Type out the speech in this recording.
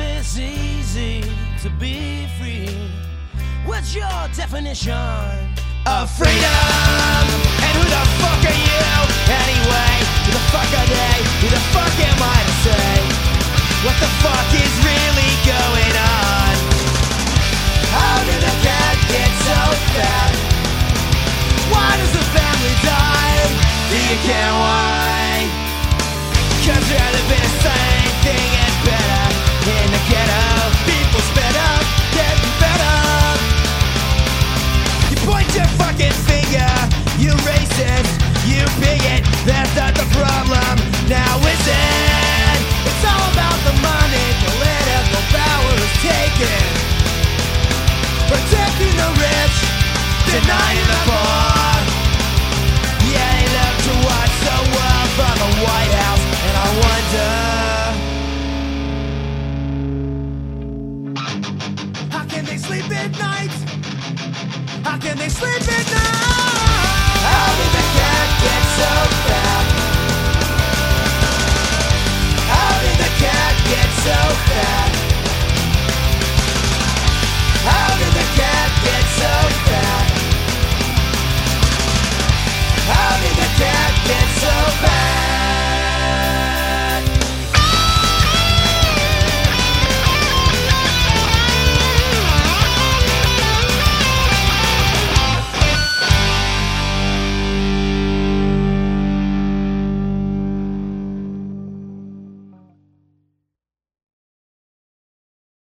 it's easy to be free. What's your definition of freedom? And who the fuck are you anyway? Who the fuck are they? Who the fuck am I to say? What the fuck is really going on? How did the cat get so fat? Why does the family die? Do you care You racist, you bigot, that's not the problem. Now is it? It's all about the money, political power is taken. Protecting the rich, denying the poor. Yeah, they love to watch the world from the White House, and I wonder. How can they sleep at night? How can they sleep at night?